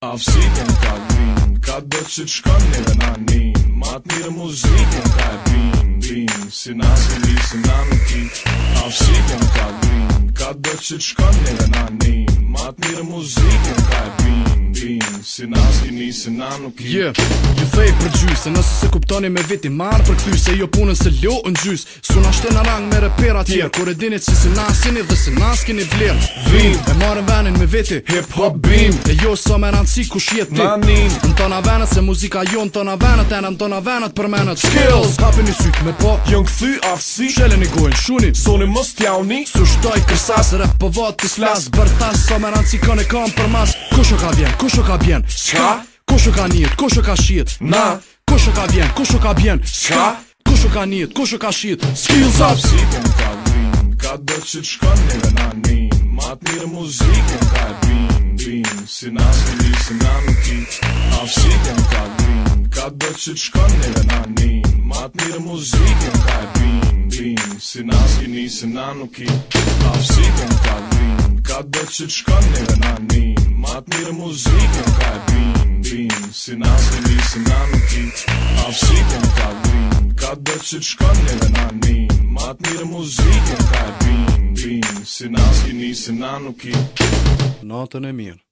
Afsikën ka vin, ka dërë shkon një dhe na nin Matë mirë ka e bin, bin, si na si li, ki Afsikën ka vin, ka dërë shkon një dhe na nin matë mirë muzikë Në kaj bim, bim, si në aski një, si në nuk i yeah. Ju thej për gjysë, se nëse se kuptoni me viti marë për këty Se jo punën se ljo në gjysë, su në shte në rang me repera tjerë yeah. Kore dinit si si në askini dhe si në askini vlerë Vim, e marën venin me viti, hip hop bim E jo sa so me rëndësi kush jetë ti Manin, në tona venet se muzika jo në tona venet E në tona venet për menet Skills, kapi një sytë me po, jën këthy afsi Qelin i gojnë shuni, zoni më stjauni Su shtoj kërsas, rap për po vatë të slas Bërtas so maran si kone kam për mas Kusho ka vjen, kusho ka vjen Ska? Kusho ka njët, kusho ka shiet Na Kusho ka vjen, kusho ka vjen Ska? Kusho ka njët, kusho ka shiet Skills up Si të më ka vjen, ka dhe që të shkon një në një Matë një në ka vjen, bin si në asë një si në në ti A si të më ka vjen, ka dhe që të shkon një në në një Matë një në ka vjen, bin si në asë një si në në ki A si të më ka vjen, do që të shkon një dhe na njim Matë mirë muzikën ka e bim, bim Si në asë një si në në kit Afsikën ka vim Ka do që të shkon një dhe na njim Matë mirë muzikën ka e bim, bim Si në si në në e mirë